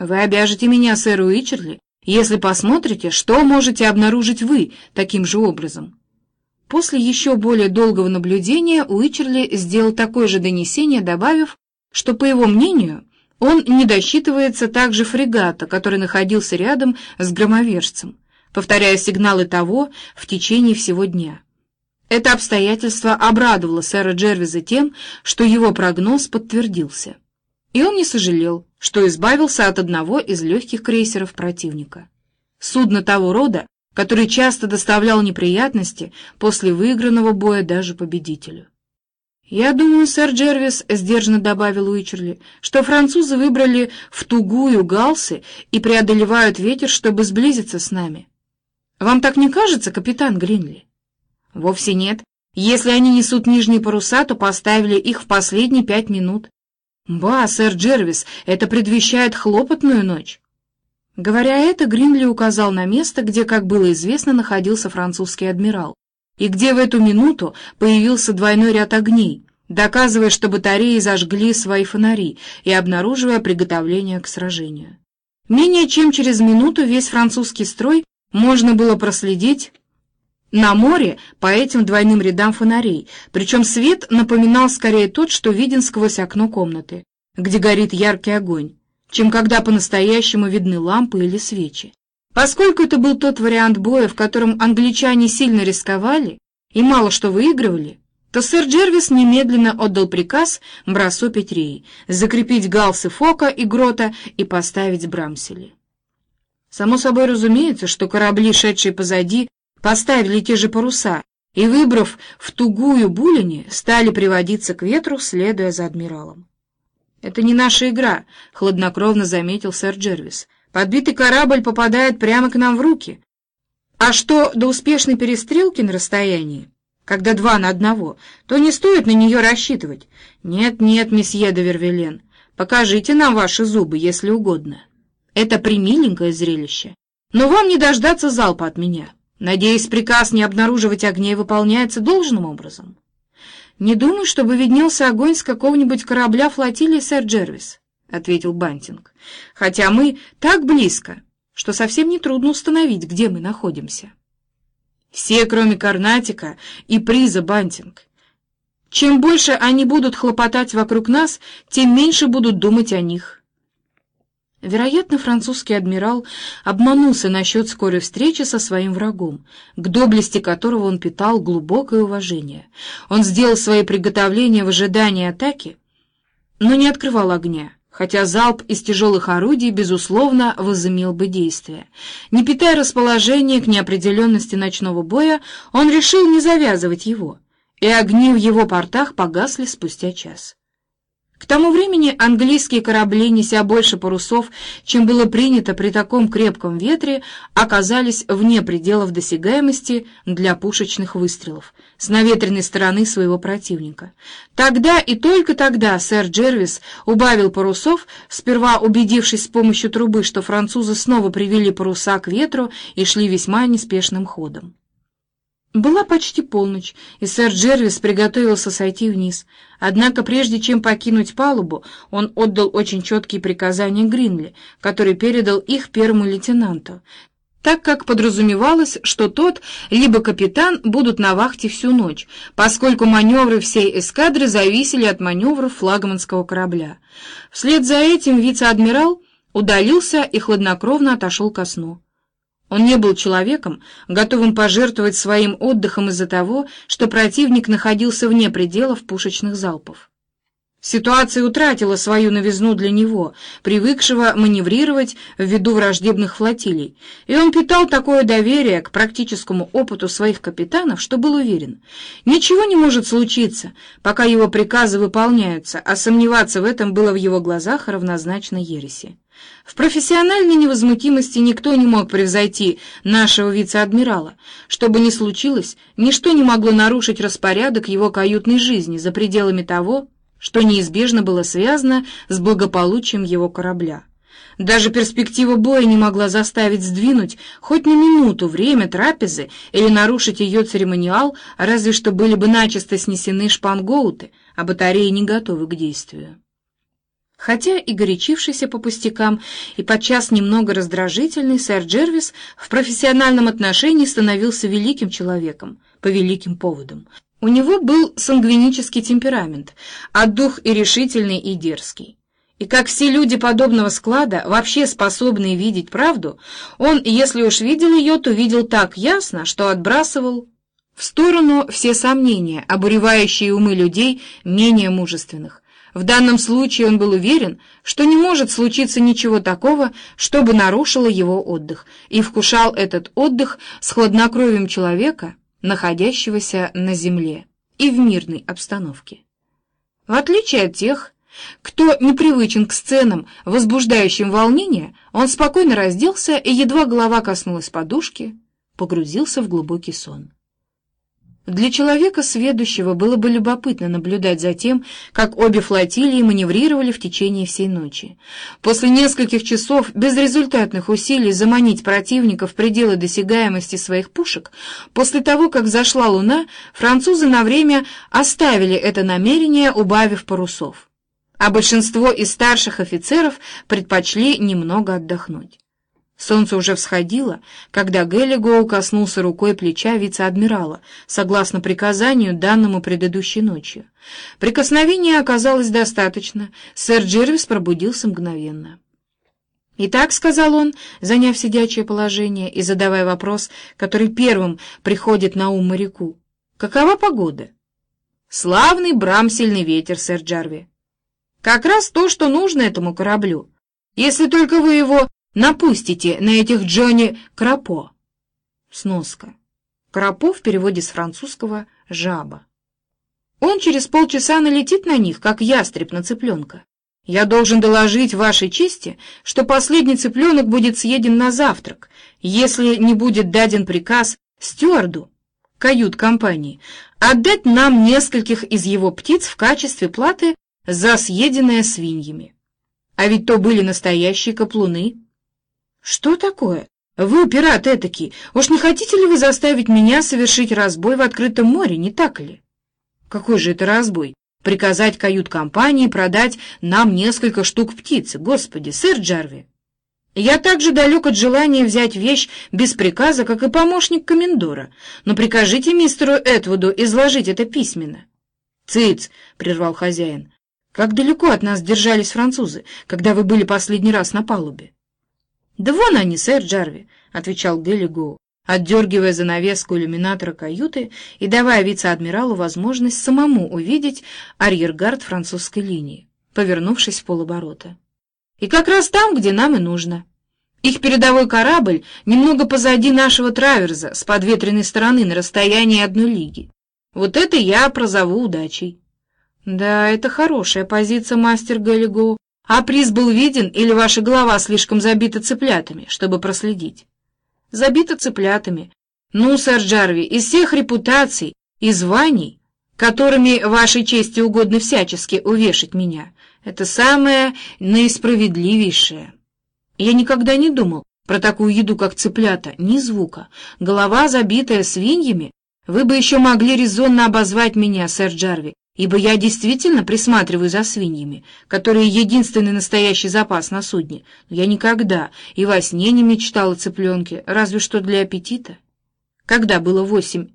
Вы обяжете меня, сэр Уичерли, если посмотрите, что можете обнаружить вы таким же образом. После еще более долгого наблюдения Уичерли сделал такое же донесение, добавив, что, по его мнению, он не досчитывается также фрегата, который находился рядом с громовержцем, повторяя сигналы того в течение всего дня. Это обстоятельство обрадовало сэра Джервиза тем, что его прогноз подтвердился. И он не сожалел, что избавился от одного из легких крейсеров противника. Судно того рода, который часто доставлял неприятности после выигранного боя даже победителю. «Я думаю, сэр Джервис», — сдержанно добавил Уичерли, «что французы выбрали в тугую галсы и преодолевают ветер, чтобы сблизиться с нами. Вам так не кажется, капитан Гринли?» «Вовсе нет. Если они несут нижние паруса, то поставили их в последние пять минут. «Ба, сэр Джервис, это предвещает хлопотную ночь». Говоря это, Гринли указал на место, где, как было известно, находился французский адмирал, и где в эту минуту появился двойной ряд огней, доказывая, что батареи зажгли свои фонари и обнаруживая приготовление к сражению. Менее чем через минуту весь французский строй можно было проследить на море по этим двойным рядам фонарей, причем свет напоминал скорее тот, что виден сквозь окно комнаты, где горит яркий огонь, чем когда по-настоящему видны лампы или свечи. Поскольку это был тот вариант боя, в котором англичане сильно рисковали и мало что выигрывали, то сэр Джервис немедленно отдал приказ Брасу Петрей закрепить галсы Фока и Грота и поставить Брамсели. Само собой разумеется, что корабли, шедшие позади, поставили те же паруса и, выбрав в тугую булени, стали приводиться к ветру, следуя за адмиралом. «Это не наша игра», — хладнокровно заметил сэр Джервис. «Подбитый корабль попадает прямо к нам в руки. А что до успешной перестрелки на расстоянии, когда два на одного, то не стоит на нее рассчитывать. Нет-нет, месье де Вервелен, покажите нам ваши зубы, если угодно. Это примиленькое зрелище, но вам не дождаться залпа от меня». Надеюсь, приказ не обнаруживать огней выполняется должным образом. Не думаю, чтобы виднелся огонь с какого-нибудь корабля флотилии, сэр Джервис, — ответил Бантинг. Хотя мы так близко, что совсем нетрудно установить, где мы находимся. Все, кроме Карнатика и приза Бантинг. Чем больше они будут хлопотать вокруг нас, тем меньше будут думать о них. Вероятно, французский адмирал обманулся насчет скорой встречи со своим врагом, к доблести которого он питал глубокое уважение. Он сделал свои приготовления в ожидании атаки, но не открывал огня, хотя залп из тяжелых орудий, безусловно, возымел бы действие. Не питая расположения к неопределенности ночного боя, он решил не завязывать его, и огни в его портах погасли спустя час. К тому времени английские корабли, неся больше парусов, чем было принято при таком крепком ветре, оказались вне пределов досягаемости для пушечных выстрелов с наветренной стороны своего противника. Тогда и только тогда сэр Джервис убавил парусов, сперва убедившись с помощью трубы, что французы снова привели паруса к ветру и шли весьма неспешным ходом. Была почти полночь, и сэр Джервис приготовился сойти вниз. Однако прежде чем покинуть палубу, он отдал очень четкие приказания Гринли, который передал их первому лейтенанту, так как подразумевалось, что тот либо капитан будут на вахте всю ночь, поскольку маневры всей эскадры зависели от маневров флагманского корабля. Вслед за этим вице-адмирал удалился и хладнокровно отошел ко сну. Он не был человеком, готовым пожертвовать своим отдыхом из-за того, что противник находился вне пределов пушечных залпов. Ситуация утратила свою новизну для него, привыкшего маневрировать ввиду враждебных флотилий, и он питал такое доверие к практическому опыту своих капитанов, что был уверен, ничего не может случиться, пока его приказы выполняются, а сомневаться в этом было в его глазах равнозначно ереси. В профессиональной невозмутимости никто не мог превзойти нашего вице-адмирала. Что бы ни случилось, ничто не могло нарушить распорядок его каютной жизни за пределами того, что неизбежно было связано с благополучием его корабля. Даже перспектива боя не могла заставить сдвинуть хоть на минуту время трапезы или нарушить ее церемониал, разве что были бы начисто снесены шпангоуты, а батареи не готовы к действию. Хотя и горячившийся по пустякам, и подчас немного раздражительный, сэр Джервис в профессиональном отношении становился великим человеком, по великим поводам. У него был сангвинический темперамент, а дух и решительный, и дерзкий. И как все люди подобного склада, вообще способные видеть правду, он, если уж видел ее, то видел так ясно, что отбрасывал в сторону все сомнения, обуревающие умы людей менее мужественных. В данном случае он был уверен, что не может случиться ничего такого, чтобы нарушило его отдых, и вкушал этот отдых с хладнокровием человека, находящегося на земле и в мирной обстановке. В отличие от тех, кто не привычен к сценам, возбуждающим волнение, он спокойно разделся и, едва голова коснулась подушки, погрузился в глубокий сон. Для человека сведущего было бы любопытно наблюдать за тем, как обе флотилии маневрировали в течение всей ночи. После нескольких часов безрезультатных усилий заманить противника в пределы досягаемости своих пушек, после того, как зашла луна, французы на время оставили это намерение, убавив парусов. А большинство из старших офицеров предпочли немного отдохнуть. Солнце уже всходило, когда Геллигоу коснулся рукой плеча вице-адмирала, согласно приказанию, данному предыдущей ночью. Прикосновения оказалось достаточно, сэр Джервис пробудился мгновенно. «Итак», — сказал он, заняв сидячее положение и задавая вопрос, который первым приходит на ум моряку, — «какова погода?» «Славный брамсельный ветер, сэр Джарви. Как раз то, что нужно этому кораблю. Если только вы его напустите на этих Джонни Крапо. Сноска. Крапо в переводе с французского «жаба». Он через полчаса налетит на них, как ястреб на цыпленка. Я должен доложить вашей чести, что последний цыпленок будет съеден на завтрак, если не будет даден приказ стюарду кают-компании отдать нам нескольких из его птиц в качестве платы за съеденное свиньями. А ведь то были настоящие каплуны. «Что такое? Вы, пират этакий, уж не хотите ли вы заставить меня совершить разбой в открытом море, не так ли?» «Какой же это разбой? Приказать кают-компании продать нам несколько штук птицы, господи, сэр Джарви!» Я так же далек от желания взять вещь без приказа, как и помощник комендора, но прикажите мистеру Этвуду изложить это письменно. «Цыц!» — прервал хозяин. «Как далеко от нас держались французы, когда вы были последний раз на палубе?» «Да вон они, сэр Джарви», — отвечал Гелли Гоу, отдергивая занавеску иллюминатора каюты и давая вице-адмиралу возможность самому увидеть арьергард французской линии, повернувшись в полоборота. «И как раз там, где нам и нужно. Их передовой корабль немного позади нашего траверза с подветренной стороны на расстоянии одной лиги. Вот это я прозову удачей». «Да, это хорошая позиция, мастер Галлигоу», а приз был виден или ваша голова слишком забита цыплятами, чтобы проследить? Забита цыплятами. Ну, сэр Джарви, из всех репутаций и званий, которыми вашей чести угодно всячески увешать меня, это самое наисправедливейшее. Я никогда не думал про такую еду, как цыплята, ни звука. Голова, забитая свиньями, вы бы еще могли резонно обозвать меня, сэр Джарви, ибо я действительно присматриваю за свиньями, которые единственный настоящий запас на судне, но я никогда и во сне не мечтала о цыпленке, разве что для аппетита. Когда было восемь